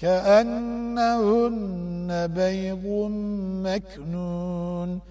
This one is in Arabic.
كأنهن بيض مكنون.